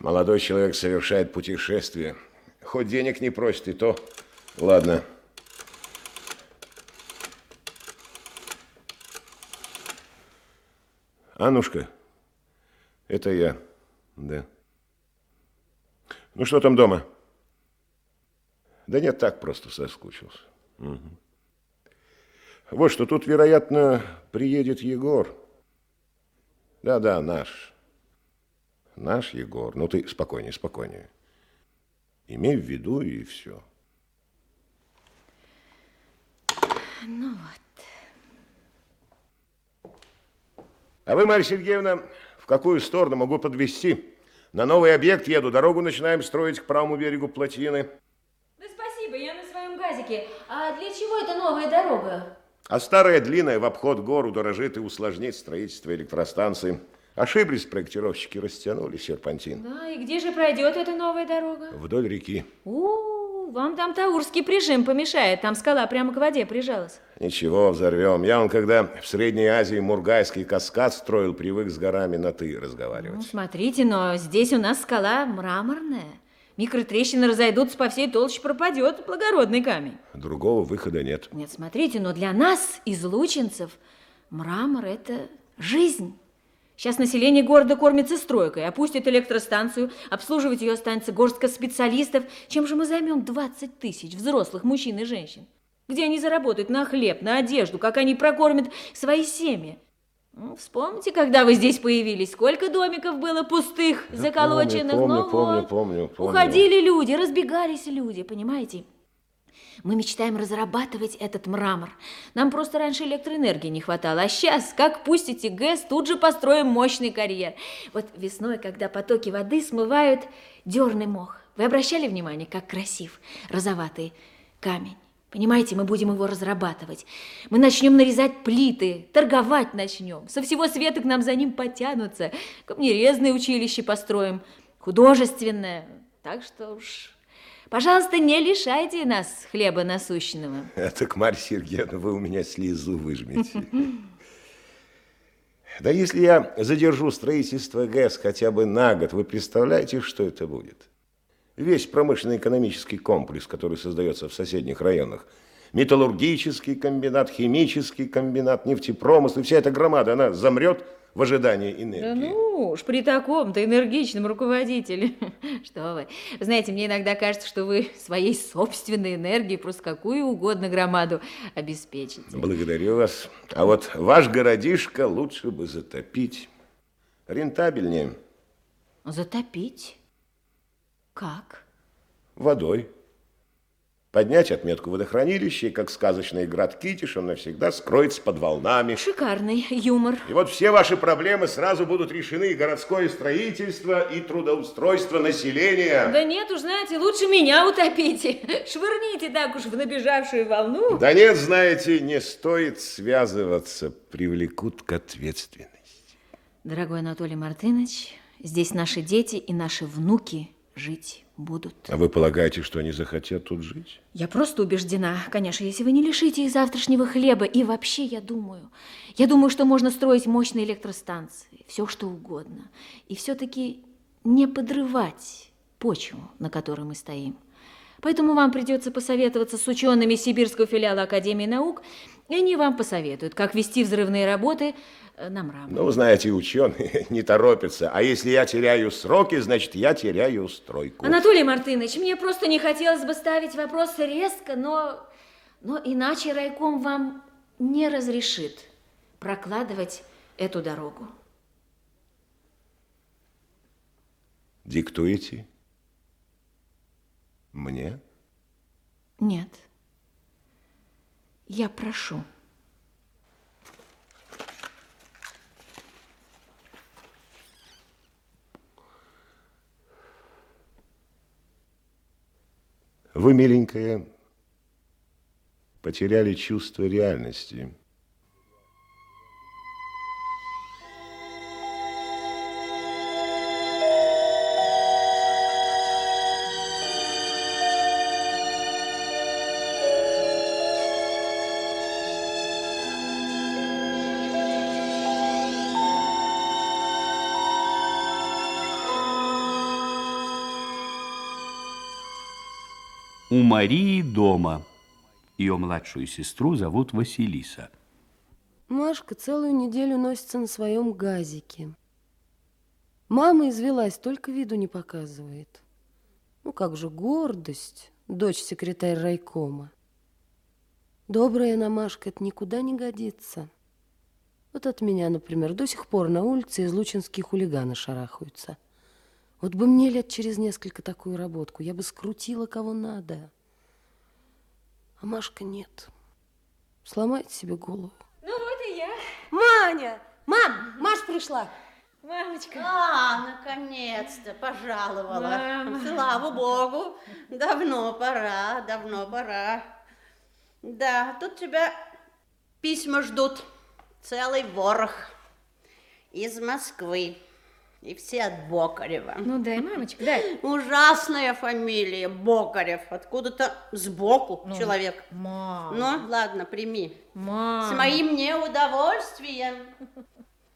Молодой человек совершает путешествие. Хоть денег не просит, и то. Ладно. Аннушка, это я, да. Ну, что там дома? Да нет, так просто соскучился. Угу. Вот что, тут, вероятно, приедет Егор. Да-да, наш. Наш Егор. Ну, ты спокойнее, спокойнее. Имей в виду и все. Ну вот. А вы, Марья Сергеевна, в какую сторону могу подвести? На новый объект еду, дорогу начинаем строить к правому берегу плотины. Да спасибо, я на своем газике. А для чего эта новая дорога? А старая длинная в обход гору дорожит и усложнит строительство электростанции. Ошиблись проектировщики, растянули серпантин. Да, и где же пройдет эта новая дорога? Вдоль реки. У, вам там таурский прижим помешает. Там скала прямо к воде прижалась. Ничего, взорвем. Я он, когда в Средней Азии Мургайский каскад строил, привык с горами на «ты» разговаривать. Ну, смотрите, но здесь у нас скала мраморная. Микротрещины разойдутся по всей толще, пропадет благородный камень. Другого выхода нет. Нет, смотрите, но для нас, излучинцев, мрамор – это жизнь. Сейчас население города кормится стройкой, опустит электростанцию, обслуживать ее останется горстка специалистов. Чем же мы займем 20 тысяч взрослых мужчин и женщин? Где они заработают на хлеб, на одежду, как они прокормят свои семьи? Ну, вспомните, когда вы здесь появились, сколько домиков было пустых, заколоченных. Помню, ну помню, помню, вот. помню, помню. Уходили люди, разбегались люди, понимаете? Мы мечтаем разрабатывать этот мрамор. Нам просто раньше электроэнергии не хватало. А сейчас, как пустите ГЭС, тут же построим мощный карьер. Вот весной, когда потоки воды смывают дерный мох. Вы обращали внимание, как красив розоватый камень? Понимаете, мы будем его разрабатывать. Мы начнем нарезать плиты, торговать начнем. Со всего света к нам за ним потянутся. Камнерезное училище построим, художественное. Так что уж... Пожалуйста, не лишайте нас хлеба насущного. Это к Марья Сергеевна, вы у меня слезу выжмете. Да если я задержу строительство ГЭС хотя бы на год, вы представляете, что это будет? Весь промышленно-экономический комплекс, который создается в соседних районах. Металлургический комбинат, химический комбинат, нефтепромысл, и вся эта громада, она замрет в ожидании энергии. Да ну уж, при таком-то энергичном руководителе. Что вы. Вы знаете, мне иногда кажется, что вы своей собственной энергией просто какую угодно громаду обеспечите. Благодарю вас. А вот ваш городишко лучше бы затопить. Рентабельнее. Затопить? Как? Водой. Поднять отметку водохранилища, и как сказочный град Китиш, он навсегда скроется под волнами. Шикарный юмор. И вот все ваши проблемы сразу будут решены. И городское строительство, и трудоустройство населения. Да нет уж, знаете, лучше меня утопите. Швырните так уж в набежавшую волну. Да нет, знаете, не стоит связываться, привлекут к ответственности. Дорогой Анатолий Мартынович, здесь наши дети и наши внуки жить будут. А вы полагаете, что они захотят тут жить? Я просто убеждена, конечно, если вы не лишите их завтрашнего хлеба. И вообще, я думаю, я думаю, что можно строить мощные электростанции, все что угодно. И все-таки не подрывать почву, на которой мы стоим. Поэтому вам придется посоветоваться с учеными Сибирского филиала Академии наук, и они вам посоветуют, как вести взрывные работы э, на мрамор. Ну, знаете, ученые не торопятся. А если я теряю сроки, значит, я теряю стройку. Анатолий Мартынович, мне просто не хотелось бы ставить вопрос резко, но, но иначе райком вам не разрешит прокладывать эту дорогу. Диктуете? Мне? Нет. Я прошу. Вы, миленькая, потеряли чувство реальности. У Марии дома. Ее младшую сестру зовут Василиса. Машка целую неделю носится на своем газике. Мама извелась, только виду не показывает. Ну как же гордость, дочь секретарь райкома. Добрая она, Машка, это никуда не годится. Вот от меня, например, до сих пор на улице излучинские хулиганы шарахаются. Вот бы мне лет через несколько такую работку, я бы скрутила кого надо. А Машка нет. Сломает себе голову. Ну вот и я. Маня! Мам, Маш пришла. Мамочка. А, наконец-то пожаловала. Мама. Слава богу, давно пора, давно пора. Да, тут тебя письма ждут, целый ворох из Москвы. И все от Бокарева. Ну дай, мамочка, дай. Ужасная фамилия Бокарев. Откуда-то сбоку человек. Мам. Ну, ладно, прими. Мам. С моим неудовольствием.